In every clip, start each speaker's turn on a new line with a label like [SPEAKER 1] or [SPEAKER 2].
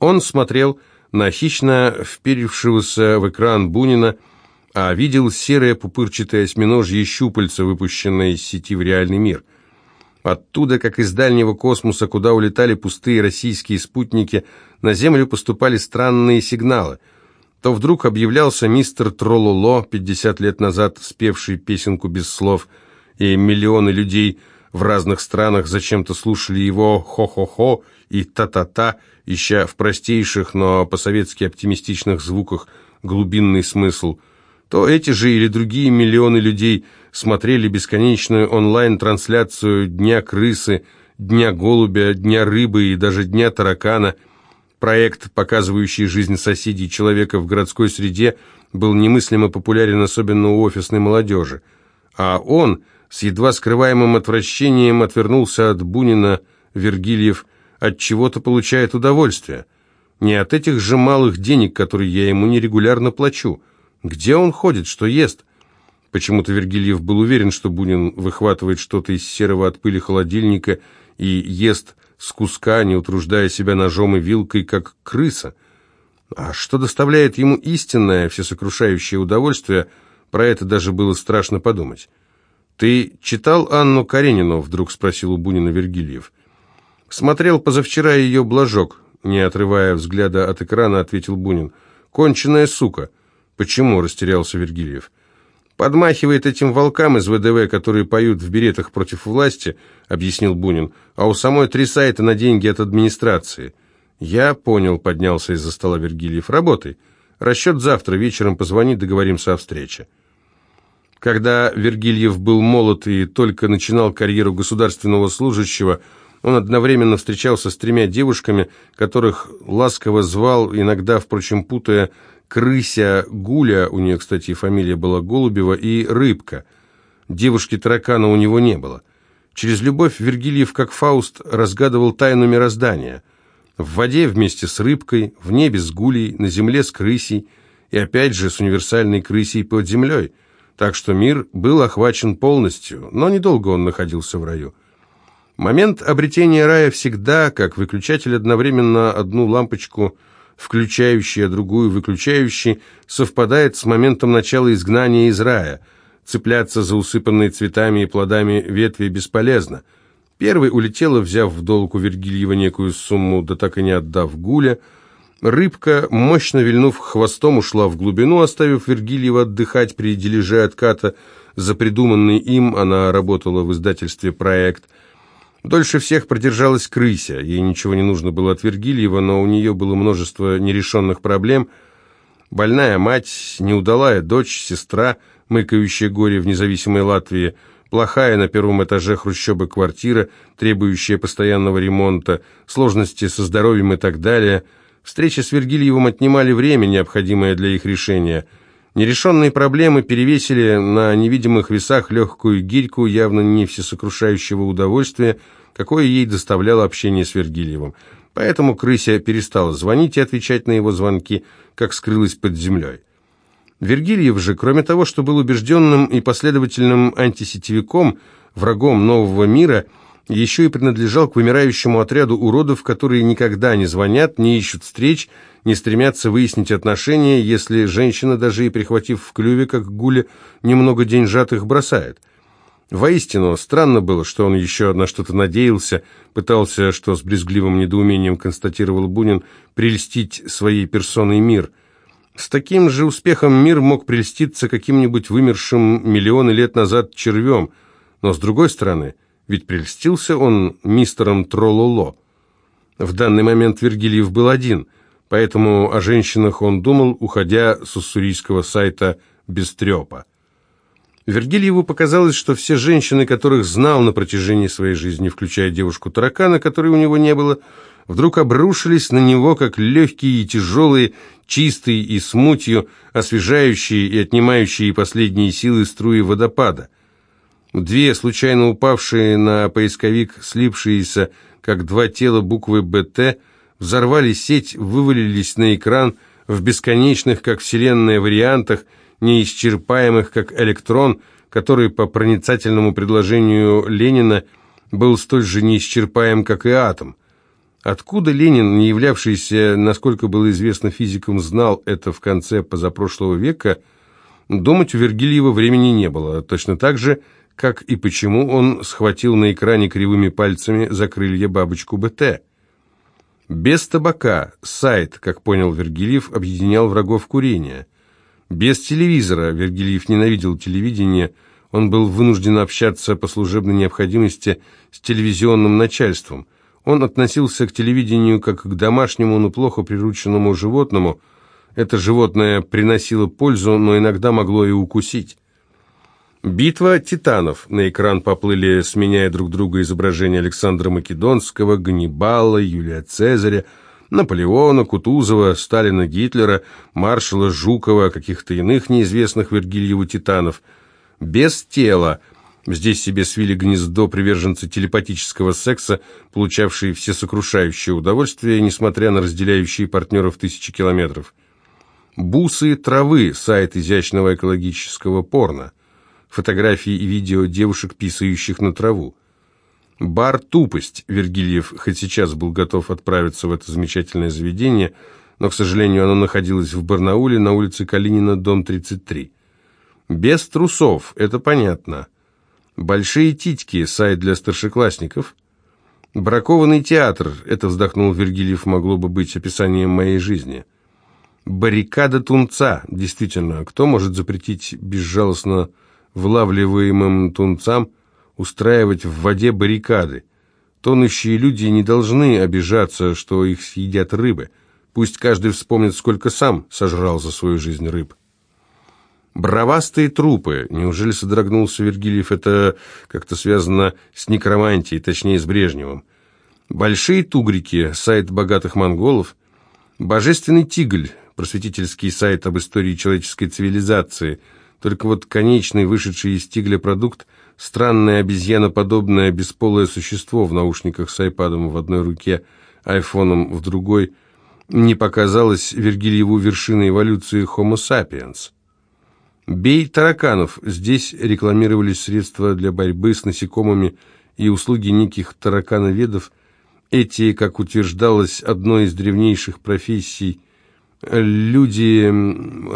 [SPEAKER 1] Он смотрел на хищно вперившегося в экран Бунина, а видел серое пупырчатое осьминожье щупальце, выпущенное из сети в реальный мир. Оттуда, как из дальнего космоса, куда улетали пустые российские спутники, на Землю поступали странные сигналы. То вдруг объявлялся мистер Трололо, 50 лет назад спевший песенку без слов, и миллионы людей в разных странах зачем-то слушали его «хо-хо-хо» и «та-та-та», ища в простейших, но по-советски оптимистичных звуках глубинный смысл – то эти же или другие миллионы людей смотрели бесконечную онлайн-трансляцию Дня крысы, Дня голубя, Дня рыбы и даже Дня таракана. Проект, показывающий жизнь соседей человека в городской среде, был немыслимо популярен особенно у офисной молодежи. А он с едва скрываемым отвращением отвернулся от Бунина, Вергильев, от чего-то получает удовольствие. Не от этих же малых денег, которые я ему нерегулярно плачу. Где он ходит, что ест? Почему-то Вергильев был уверен, что Бунин выхватывает что-то из серого от пыли холодильника и ест с куска, не утруждая себя ножом и вилкой, как крыса. А что доставляет ему истинное, всесокрушающее удовольствие, про это даже было страшно подумать. «Ты читал Анну Каренину?» — вдруг спросил у Бунина Вергильев. «Смотрел позавчера ее бложок», — не отрывая взгляда от экрана, ответил Бунин. «Конченая сука». «Почему?» — растерялся Вергильев. «Подмахивает этим волкам из ВДВ, которые поют в беретах против власти», — объяснил Бунин, «а у самой три сайта на деньги от администрации». «Я понял», — поднялся из-за стола Вергильев. «Работай. Расчет завтра, вечером позвони, договоримся о встрече». Когда Вергильев был молод и только начинал карьеру государственного служащего, он одновременно встречался с тремя девушками, которых ласково звал, иногда, впрочем, путая крыся Гуля, у нее, кстати, фамилия была Голубева, и Рыбка. Девушки-таракана у него не было. Через любовь Вергильев, как Фауст, разгадывал тайну мироздания. В воде вместе с рыбкой, в небе с гулей, на земле с крысей, и опять же с универсальной крысей под землей. Так что мир был охвачен полностью, но недолго он находился в раю. Момент обретения рая всегда, как выключатель одновременно одну лампочку – включающий, а другую выключающий, совпадает с моментом начала изгнания из рая. Цепляться за усыпанные цветами и плодами ветви бесполезно. Первый улетела, взяв в долг у Вергильева некую сумму, да так и не отдав Гуля. Рыбка, мощно вильнув хвостом, ушла в глубину, оставив Вергильева отдыхать при дележе отката. За придуманный им она работала в издательстве «Проект». Дольше всех продержалась крыся. Ей ничего не нужно было от Вергильева, но у нее было множество нерешенных проблем. Больная мать, неудалая дочь, сестра, мыкающая горе в независимой Латвии, плохая на первом этаже хрущебы квартира, требующая постоянного ремонта, сложности со здоровьем и так далее. Встречи с Вергильевым отнимали время, необходимое для их решения – Нерешенные проблемы перевесили на невидимых весах легкую гирьку, явно не всесокрушающего удовольствия, какое ей доставляло общение с Вергильевым. Поэтому крыся перестала звонить и отвечать на его звонки, как скрылась под землей. Вергильев же, кроме того, что был убежденным и последовательным антисетевиком, врагом нового мира – еще и принадлежал к вымирающему отряду уродов, которые никогда не звонят, не ищут встреч, не стремятся выяснить отношения, если женщина, даже и прихватив в клюве, как гуля, немного деньжат их бросает. Воистину, странно было, что он еще на что-то надеялся, пытался, что с брезгливым недоумением констатировал Бунин, прельстить своей персоной мир. С таким же успехом мир мог прельститься каким-нибудь вымершим миллионы лет назад червем, но с другой стороны – ведь прельстился он мистером Трололо. В данный момент Вергильев был один, поэтому о женщинах он думал, уходя с уссурийского сайта без трепа. Вергильеву показалось, что все женщины, которых знал на протяжении своей жизни, включая девушку-таракана, которой у него не было, вдруг обрушились на него, как легкие и тяжелые, чистые и смутью, освежающие и отнимающие последние силы струи водопада. Две случайно упавшие на поисковик, слипшиеся, как два тела буквы «БТ», взорвали сеть, вывалились на экран в бесконечных, как вселенная, вариантах, неисчерпаемых, как электрон, который по проницательному предложению Ленина был столь же неисчерпаем, как и атом. Откуда Ленин, не являвшийся, насколько было известно физиком, знал это в конце позапрошлого века, думать у Вергильева времени не было. Точно так же, как и почему он схватил на экране кривыми пальцами за крылья бабочку БТ. Без табака сайт, как понял Вергильев, объединял врагов курения. Без телевизора Вергильев ненавидел телевидение, он был вынужден общаться по служебной необходимости с телевизионным начальством – он относился к телевидению как к домашнему, но плохо прирученному животному. Это животное приносило пользу, но иногда могло и укусить. Битва титанов. На экран поплыли, сменяя друг друга изображения Александра Македонского, Ганнибала, Юлия Цезаря, Наполеона, Кутузова, Сталина, Гитлера, маршала Жукова, каких-то иных неизвестных Вергильеву титанов. Без тела – Здесь себе свили гнездо приверженцы телепатического секса, получавшие всесокрушающее удовольствие, несмотря на разделяющие партнеров тысячи километров. «Бусы травы» – сайт изящного экологического порно. Фотографии и видео девушек, писающих на траву. Бар «Тупость» Вергильев хоть сейчас был готов отправиться в это замечательное заведение, но, к сожалению, оно находилось в Барнауле на улице Калинина, дом 33. Без трусов, это понятно – Большие титьки, сайт для старшеклассников. Бракованный театр, это вздохнул Вергилиев, могло бы быть описанием моей жизни. Баррикада тунца, действительно, кто может запретить безжалостно вылавливаемым тунцам устраивать в воде баррикады? Тонущие люди не должны обижаться, что их съедят рыбы. Пусть каждый вспомнит, сколько сам сожрал за свою жизнь рыб. Бравастые трупы. Неужели содрогнулся Вергилиев? Это как-то связано с некромантией, точнее, с Брежневым. Большие тугрики. Сайт богатых монголов. Божественный тигль. Просветительский сайт об истории человеческой цивилизации. Только вот конечный, вышедший из тигля продукт, странное обезьяноподобное бесполое существо в наушниках с айпадом в одной руке, айфоном в другой, не показалось Вергильеву вершиной эволюции Homo sapiens. «Бей тараканов». Здесь рекламировались средства для борьбы с насекомыми и услуги неких таракановедов. Эти, как утверждалось, одной из древнейших профессий, люди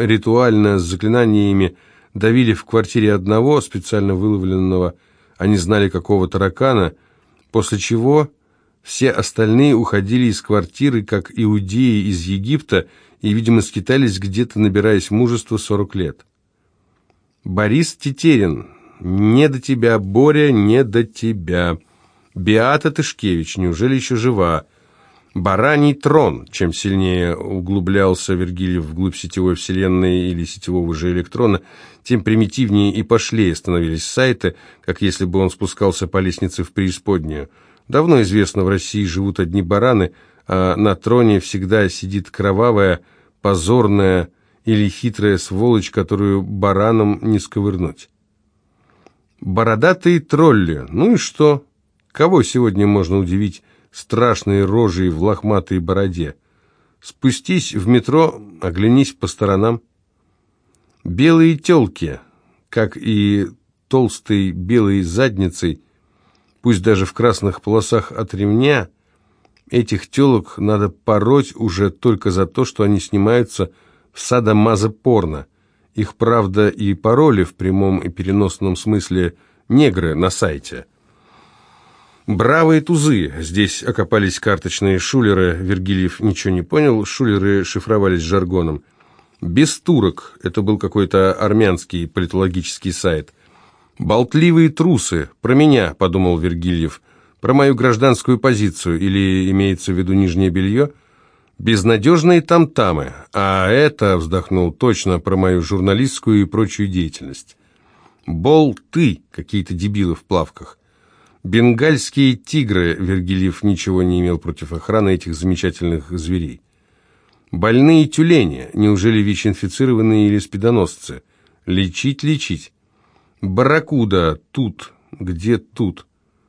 [SPEAKER 1] ритуально с заклинаниями давили в квартире одного, специально выловленного, они знали какого таракана, после чего все остальные уходили из квартиры, как иудеи из Египта, и, видимо, скитались где-то, набираясь мужества 40 лет. Борис Тетерин. Не до тебя, Боря, не до тебя. Биата Тышкевич. Неужели еще жива? Бараний трон. Чем сильнее углублялся Вергилий вглубь сетевой вселенной или сетевого же электрона, тем примитивнее и пошлее становились сайты, как если бы он спускался по лестнице в преисподнюю. Давно известно, в России живут одни бараны, а на троне всегда сидит кровавая, позорная, или хитрая сволочь, которую бараном не сковырнуть. Бородатые тролли. Ну и что? Кого сегодня можно удивить страшной рожей в лохматой бороде? Спустись в метро, оглянись по сторонам. Белые телки, как и толстой белой задницей, пусть даже в красных полосах от ремня, этих телок надо пороть уже только за то, что они снимаются садомазо-порно. Их, правда, и пароли в прямом и переносном смысле негры на сайте. Бравые тузы. Здесь окопались карточные шулеры. Вергильев ничего не понял. Шулеры шифровались жаргоном. Без турок. Это был какой-то армянский политологический сайт. Болтливые трусы. Про меня, подумал Вергильев. Про мою гражданскую позицию. Или имеется в виду нижнее белье? Безнадежные там-тамы, а это, вздохнул точно про мою журналистскую и прочую деятельность. Болты, какие-то дебилы в плавках. Бенгальские тигры, Вергилиев ничего не имел против охраны этих замечательных зверей. Больные тюлени, неужели ВИЧ-инфицированные или спидоносцы? Лечить, лечить. Барракуда, тут, где тут?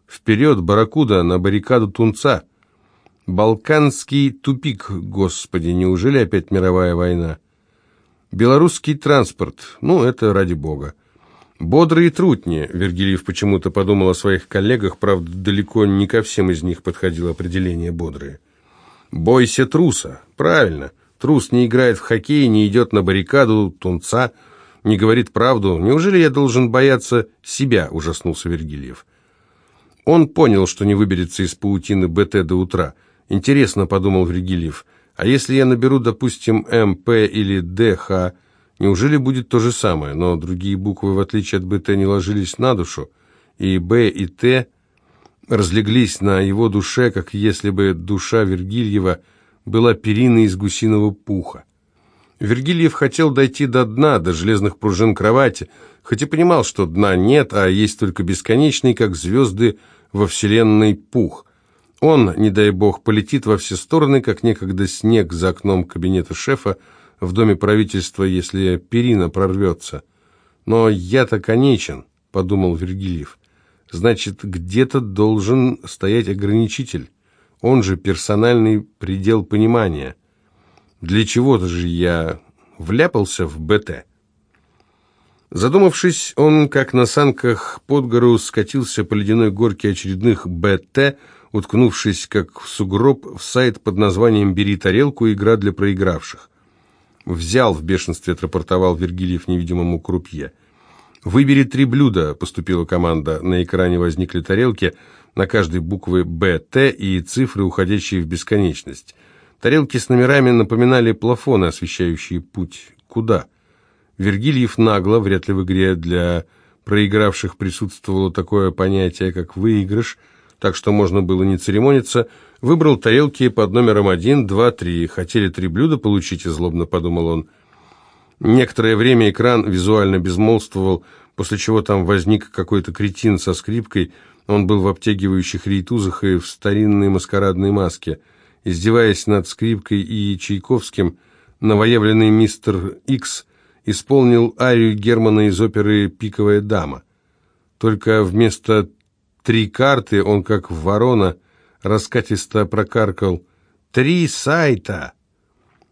[SPEAKER 1] Вперед, барракуда, на баррикаду тунца. Балканский тупик, господи, неужели опять мировая война? Белорусский транспорт, ну, это ради бога. Бодрые трутни, Вергилиев почему-то подумал о своих коллегах, правда, далеко не ко всем из них подходило определение «бодрые». «Бойся труса». Правильно. Трус не играет в хоккей, не идет на баррикаду, тунца, не говорит правду. Неужели я должен бояться себя?» – ужаснулся Вергильев. Он понял, что не выберется из паутины БТ до утра. «Интересно», – подумал Вергильев, – «а если я наберу, допустим, МП или ДХ, неужели будет то же самое?» Но другие буквы, в отличие от БТ, не ложились на душу, и Б и Т разлеглись на его душе, как если бы душа Вергильева была периной из гусиного пуха. Вергильев хотел дойти до дна, до железных пружин кровати, хоть и понимал, что дна нет, а есть только бесконечный, как звезды во вселенной, пух. Он, не дай бог, полетит во все стороны, как некогда снег за окном кабинета шефа в доме правительства, если перина прорвется. «Но я-то конечен», — подумал Вергильев. Значит, где-то должен стоять ограничитель, он же персональный предел понимания. Для чего-то же я вляпался в БТ. Задумавшись, он, как на санках под гору, скатился по ледяной горке очередных БТ, уткнувшись, как в сугроб, в сайт под названием «Бери тарелку. Игра для проигравших». «Взял», — в бешенстве отрапортовал Вергильев невидимому крупье. «Выбери три блюда», — поступила команда. На экране возникли тарелки, на каждой буквы «Б», «Т» и цифры, уходящие в бесконечность. Тарелки с номерами напоминали плафоны, освещающие путь. Куда? Вергильев нагло, вряд ли в игре для проигравших присутствовало такое понятие, как «выигрыш», так что можно было не церемониться, выбрал тарелки под номером 1, 2, 3. Хотели три блюда получить, злобно подумал он. Некоторое время экран визуально безмолвствовал, после чего там возник какой-то кретин со скрипкой. Он был в обтягивающих рейтузах и в старинной маскарадной маске. Издеваясь над скрипкой и Чайковским, новоявленный мистер Икс исполнил арию Германа из оперы «Пиковая дама». Только вместо «три карты» он, как ворона, раскатисто прокаркал «Три сайта!»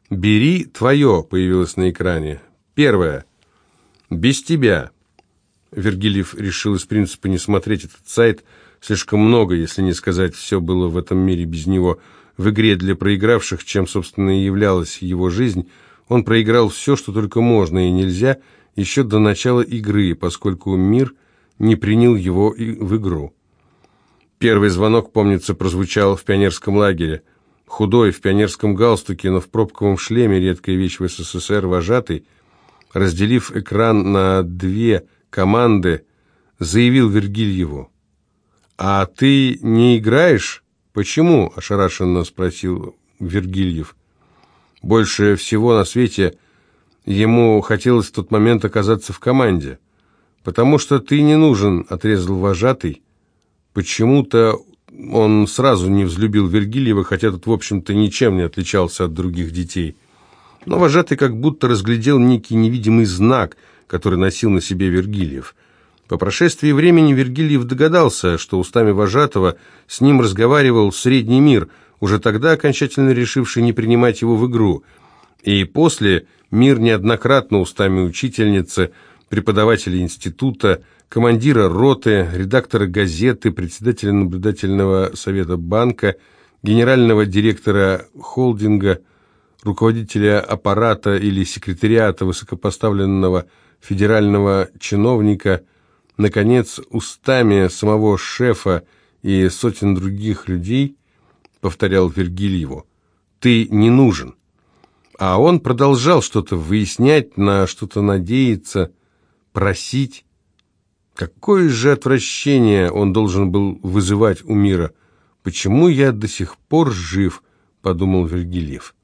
[SPEAKER 1] «Бери твое» появилось на экране. Первое. «Без тебя». Вергилиев решил из принципа не смотреть этот сайт. Слишком много, если не сказать, все было в этом мире без него. В игре для проигравших, чем, собственно, и являлась его жизнь, он проиграл все, что только можно и нельзя, еще до начала игры, поскольку мир не принял его в игру. Первый звонок, помнится, прозвучал в пионерском лагере – Худой, в пионерском галстуке, но в пробковом шлеме, редкая вещь в СССР, вожатый, разделив экран на две команды, заявил Вергильеву. «А ты не играешь?» «Почему?» – ошарашенно спросил Вергильев. Больше всего на свете ему хотелось в тот момент оказаться в команде. «Потому что ты не нужен», – отрезал вожатый. Почему-то он сразу не взлюбил Вергильева, хотя тот, в общем-то, ничем не отличался от других детей. Но вожатый как будто разглядел некий невидимый знак, который носил на себе Вергильев. По прошествии времени Вергильев догадался, что устами вожатого с ним разговаривал средний мир, уже тогда окончательно решивший не принимать его в игру. И после мир неоднократно устами учительницы, преподавателя института, командира роты, редактора газеты, председателя наблюдательного совета банка, генерального директора холдинга, руководителя аппарата или секретариата высокопоставленного федерального чиновника, наконец, устами самого шефа и сотен других людей, повторял Вергильеву, «ты не нужен». А он продолжал что-то выяснять, на что-то надеяться, просить. Какое же отвращение он должен был вызывать у мира? Почему я до сих пор жив? Подумал Вергильев.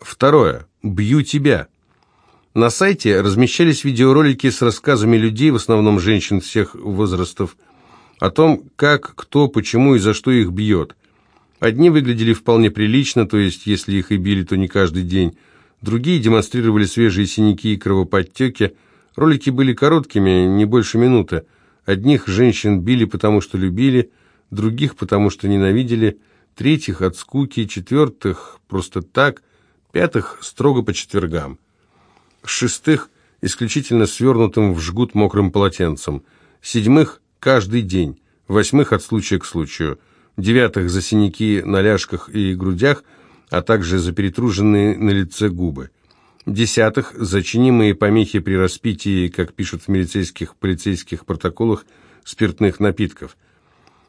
[SPEAKER 1] Второе. Бью тебя. На сайте размещались видеоролики с рассказами людей, в основном женщин всех возрастов, о том, как, кто, почему и за что их бьет. Одни выглядели вполне прилично, то есть, если их и били, то не каждый день. Другие демонстрировали свежие синяки и кровоподтеки, Ролики были короткими, не больше минуты. Одних женщин били, потому что любили, других, потому что ненавидели, третьих от скуки, четвертых просто так, пятых строго по четвергам. Шестых исключительно свернутым в жгут мокрым полотенцем. Седьмых – каждый день. Восьмых – от случая к случаю. Девятых – за синяки на ляжках и грудях, а также за перетруженные на лице губы. Десятых – за чинимые помехи при распитии, как пишут в милицейских полицейских протоколах, спиртных напитков.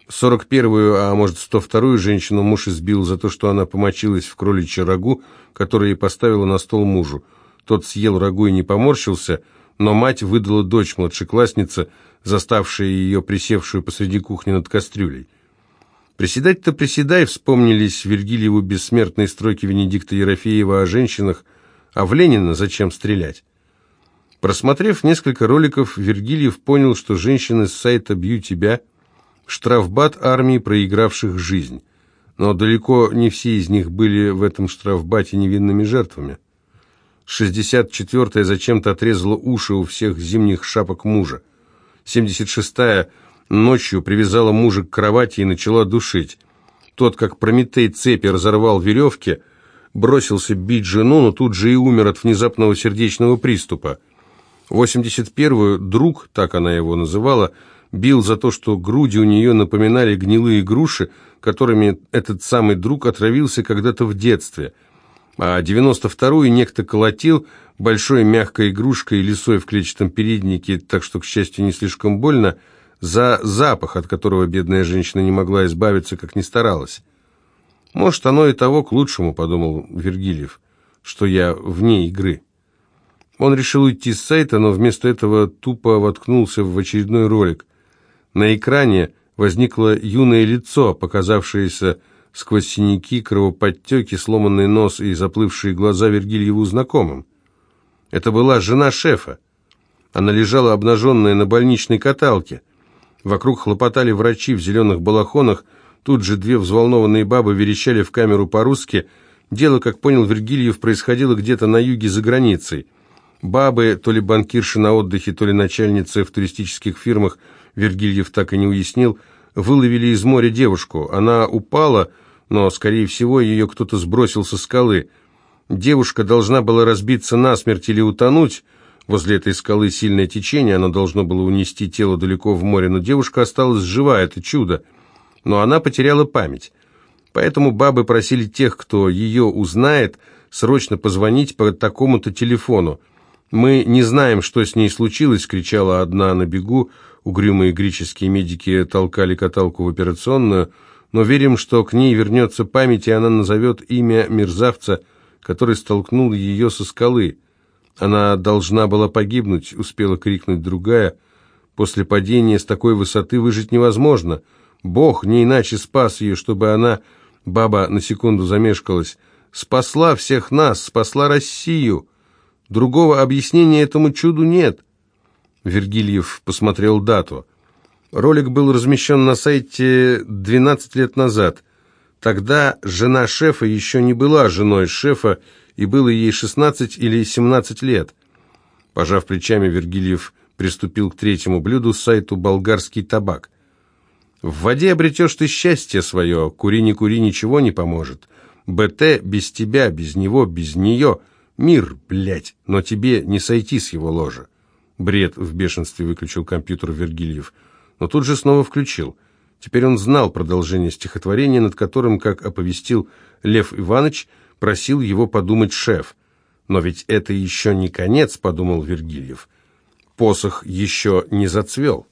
[SPEAKER 1] Сорок первую, а может сто вторую женщину муж избил за то, что она помочилась в кроличье рагу, которое поставила на стол мужу. Тот съел рагу и не поморщился, но мать выдала дочь младшеклассница, заставшая ее присевшую посреди кухни над кастрюлей. Приседать-то приседай, вспомнились Вергильеву бессмертные строки Венедикта Ерофеева о женщинах, а в Ленина зачем стрелять? Просмотрев несколько роликов, Вергильев понял, что женщины с сайта «Бью тебя» – штрафбат армии, проигравших жизнь. Но далеко не все из них были в этом штрафбате невинными жертвами. 64-я зачем-то отрезала уши у всех зимних шапок мужа. 76-я ночью привязала мужа к кровати и начала душить. Тот, как Прометей цепи, разорвал веревки, бросился бить жену, но тут же и умер от внезапного сердечного приступа. 81-ю друг, так она его называла, бил за то, что груди у нее напоминали гнилые груши, которыми этот самый друг отравился когда-то в детстве – а 92-ю некто колотил большой мягкой игрушкой лисой в клетчатом переднике, так что, к счастью, не слишком больно, за запах, от которого бедная женщина не могла избавиться, как ни старалась. «Может, оно и того к лучшему», — подумал Вергильев, — «что я вне игры». Он решил уйти с сайта, но вместо этого тупо воткнулся в очередной ролик. На экране возникло юное лицо, показавшееся сквозь синяки, кровоподтеки, сломанный нос и заплывшие глаза Вергильеву знакомым. Это была жена шефа. Она лежала обнаженная на больничной каталке. Вокруг хлопотали врачи в зеленых балахонах, тут же две взволнованные бабы верещали в камеру по-русски. Дело, как понял Вергильев, происходило где-то на юге за границей. Бабы, то ли банкирши на отдыхе, то ли начальницы в туристических фирмах, Вергильев так и не уяснил, выловили из моря девушку. Она упала, но, скорее всего, ее кто-то сбросил со скалы. Девушка должна была разбиться насмерть или утонуть. Возле этой скалы сильное течение, оно должно было унести тело далеко в море, но девушка осталась жива, это чудо. Но она потеряла память. Поэтому бабы просили тех, кто ее узнает, срочно позвонить по такому-то телефону. «Мы не знаем, что с ней случилось», — кричала одна на бегу. Угрюмые греческие медики толкали каталку в операционную — но верим, что к ней вернется память, и она назовет имя мерзавца, который столкнул ее со скалы. Она должна была погибнуть, успела крикнуть другая. После падения с такой высоты выжить невозможно. Бог не иначе спас ее, чтобы она, баба на секунду замешкалась, спасла всех нас, спасла Россию. Другого объяснения этому чуду нет. Вергильев посмотрел дату – Ролик был размещен на сайте 12 лет назад. Тогда жена шефа еще не была женой шефа, и было ей 16 или 17 лет. Пожав плечами, Вергильев приступил к третьему блюду, сайту «Болгарский табак». «В воде обретешь ты счастье свое, кури не кури, ничего не поможет. БТ без тебя, без него, без нее. Мир, блядь, но тебе не сойти с его ложа». Бред в бешенстве выключил компьютер Вергильев но тут же снова включил. Теперь он знал продолжение стихотворения, над которым, как оповестил Лев Иванович, просил его подумать шеф. «Но ведь это еще не конец», — подумал Вергильев. «Посох еще не зацвел».